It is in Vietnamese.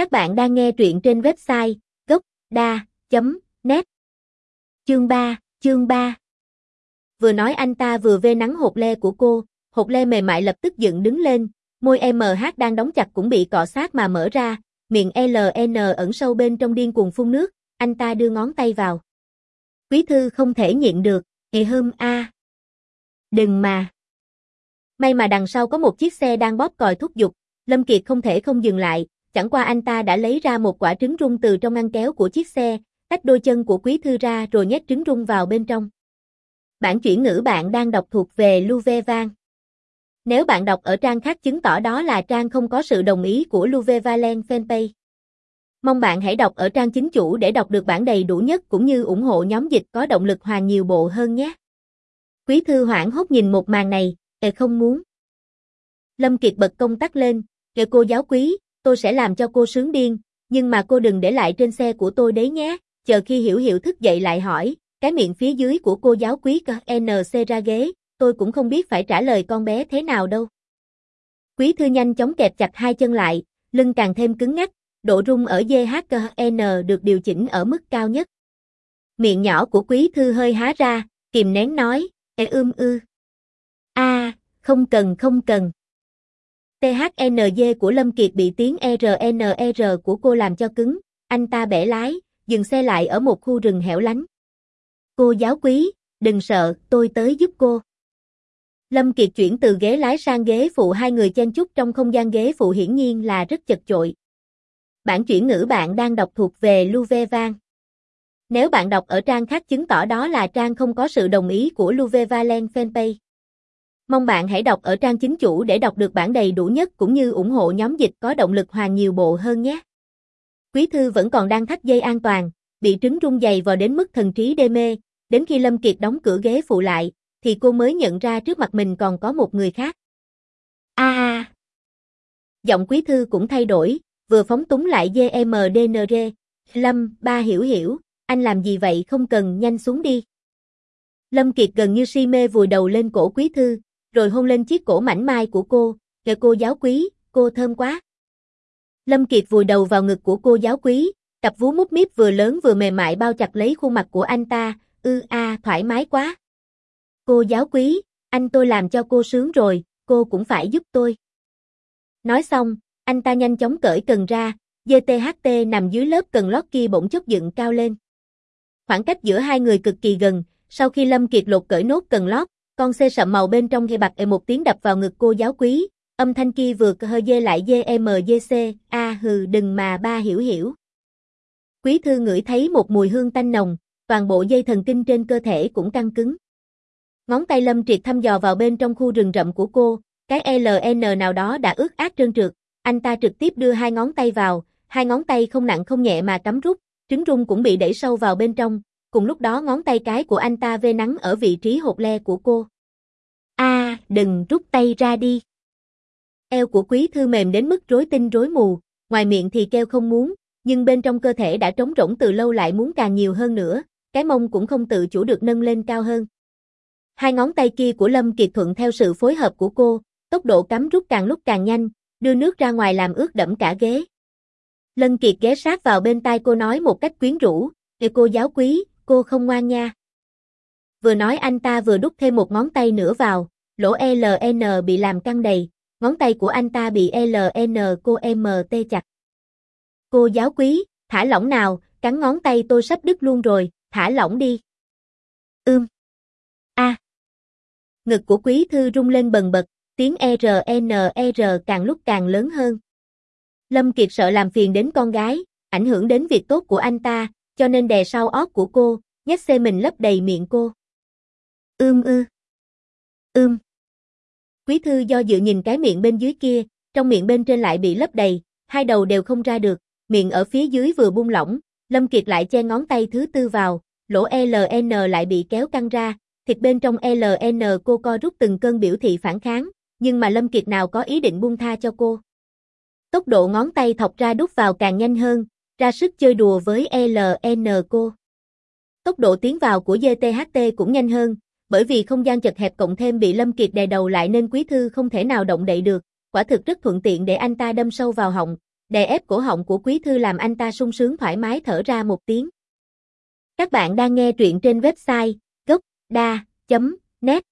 Các bạn đang nghe truyện trên website gốc.da.net Chương 3, chương 3 Vừa nói anh ta vừa vê nắng hột le của cô, hột le mềm mại lập tức dựng đứng lên, môi MH đang đóng chặt cũng bị cọ sát mà mở ra, miệng LN ẩn sâu bên trong điên cuồng phun nước, anh ta đưa ngón tay vào. Quý thư không thể nhịn được, hề hâm a. Đừng mà. May mà đằng sau có một chiếc xe đang bóp còi thúc giục, Lâm Kiệt không thể không dừng lại, chẳng qua anh ta đã lấy ra một quả trứng rung từ trong ngăn kéo của chiếc xe, tách đôi chân của quý thư ra rồi nhét trứng rung vào bên trong. Bản chuyển ngữ bạn đang đọc thuộc về Luve Vang. Nếu bạn đọc ở trang khác chứng tỏ đó là trang không có sự đồng ý của Luve Valen fanpage. Mong bạn hãy đọc ở trang chính chủ để đọc được bản đầy đủ nhất cũng như ủng hộ nhóm dịch có động lực hoàn nhiều bộ hơn nhé. Quý thư hoảng hốt nhìn một màn này, kệ không muốn. Lâm Kiệt bật công tắc lên, kệ cô giáo quý, tôi sẽ làm cho cô sướng điên, nhưng mà cô đừng để lại trên xe của tôi đấy nhé. Chờ khi hiểu hiểu thức dậy lại hỏi, cái miệng phía dưới của cô giáo quý cơ NC ra ghế, tôi cũng không biết phải trả lời con bé thế nào đâu. Quý thư nhanh chóng kẹp chặt hai chân lại, lưng càng thêm cứng ngắc, độ rung ở DHN được điều chỉnh ở mức cao nhất. Miệng nhỏ của quý thư hơi há ra, kìm nén nói, e ưm ư. a không cần không cần. THNG của Lâm Kiệt bị tiếng RNR của cô làm cho cứng, anh ta bẻ lái, dừng xe lại ở một khu rừng hẻo lánh. Cô giáo quý, đừng sợ, tôi tới giúp cô. Lâm Kiệt chuyển từ ghế lái sang ghế phụ hai người chen chúc trong không gian ghế phụ hiển nhiên là rất chật chội. Bản chuyển ngữ bạn đang đọc thuộc về Luve Vang. Nếu bạn đọc ở trang khác chứng tỏ đó là trang không có sự đồng ý của Luve Valen fanpage. Mong bạn hãy đọc ở trang chính chủ để đọc được bản đầy đủ nhất cũng như ủng hộ nhóm dịch có động lực hoàn nhiều bộ hơn nhé. Quý thư vẫn còn đang thắt dây an toàn, bị trứng rung dày vào đến mức thần trí đê mê, đến khi Lâm Kiệt đóng cửa ghế phụ lại, thì cô mới nhận ra trước mặt mình còn có một người khác. A a. Giọng quý thư cũng thay đổi, vừa phóng túng lại GMDNR, Lâm, ba hiểu hiểu, anh làm gì vậy không cần nhanh xuống đi. Lâm Kiệt gần như si mê vùi đầu lên cổ quý thư, rồi hôn lên chiếc cổ mảnh mai của cô, kìa cô giáo quý, cô thơm quá. Lâm Kiệt vùi đầu vào ngực của cô giáo quý, cặp vú mút míp vừa lớn vừa mềm mại bao chặt lấy khuôn mặt của anh ta, ư a thoải mái quá. Cô giáo quý, anh tôi làm cho cô sướng rồi, cô cũng phải giúp tôi. Nói xong, anh ta nhanh chóng cởi cần ra, GTHT nằm dưới lớp cần lót kia bỗng chốc dựng cao lên. Khoảng cách giữa hai người cực kỳ gần, sau khi Lâm Kiệt lột cởi nốt cần lót, con xe sậm màu bên trong ghe bạc e một tiếng đập vào ngực cô giáo quý, âm thanh kia vừa hơi dê lại GMGC, a hừ đừng mà ba hiểu hiểu. Quý thư ngửi thấy một mùi hương tanh nồng, toàn bộ dây thần kinh trên cơ thể cũng căng cứng. Ngón tay Lâm Triệt thăm dò vào bên trong khu rừng rậm của cô, cái LN nào đó đã ướt át trơn trượt, anh ta trực tiếp đưa hai ngón tay vào, hai ngón tay không nặng không nhẹ mà cắm rút, trứng rung cũng bị đẩy sâu vào bên trong, cùng lúc đó ngón tay cái của anh ta vê nắng ở vị trí hột le của cô. A, đừng rút tay ra đi. Eo của quý thư mềm đến mức rối tinh rối mù, ngoài miệng thì kêu không muốn, nhưng bên trong cơ thể đã trống rỗng từ lâu lại muốn càng nhiều hơn nữa, cái mông cũng không tự chủ được nâng lên cao hơn. Hai ngón tay kia của Lâm Kiệt Thuận theo sự phối hợp của cô, tốc độ cắm rút càng lúc càng nhanh, đưa nước ra ngoài làm ướt đẫm cả ghế. Lân Kiệt ghé sát vào bên tai cô nói một cách quyến rũ, "Kìa cô giáo quý, cô không ngoan nha." Vừa nói anh ta vừa đút thêm một ngón tay nữa vào, lỗ LN bị làm căng đầy, ngón tay của anh ta bị LN cô MT chặt. Cô giáo quý, thả lỏng nào, cắn ngón tay tôi sắp đứt luôn rồi, thả lỏng đi. Ưm. A. Ngực của quý thư rung lên bần bật, tiếng RNR càng lúc càng lớn hơn. Lâm Kiệt sợ làm phiền đến con gái, ảnh hưởng đến việc tốt của anh ta, cho nên đè sau ót của cô, nhét xe mình lấp đầy miệng cô. Ưm ư. Ưm. Quý thư do dự nhìn cái miệng bên dưới kia, trong miệng bên trên lại bị lấp đầy, hai đầu đều không ra được, miệng ở phía dưới vừa buông lỏng, Lâm Kiệt lại che ngón tay thứ tư vào, lỗ LN lại bị kéo căng ra, thịt bên trong LN cô co rút từng cơn biểu thị phản kháng, nhưng mà Lâm Kiệt nào có ý định buông tha cho cô. Tốc độ ngón tay thọc ra đút vào càng nhanh hơn, ra sức chơi đùa với LN cô. Tốc độ tiến vào của GTHT cũng nhanh hơn, bởi vì không gian chật hẹp cộng thêm bị Lâm Kiệt đè đầu lại nên Quý Thư không thể nào động đậy được, quả thực rất thuận tiện để anh ta đâm sâu vào họng, đè ép cổ họng của quý thư làm anh ta sung sướng thoải mái thở ra một tiếng. Các bạn đang nghe truyện trên website gocda.net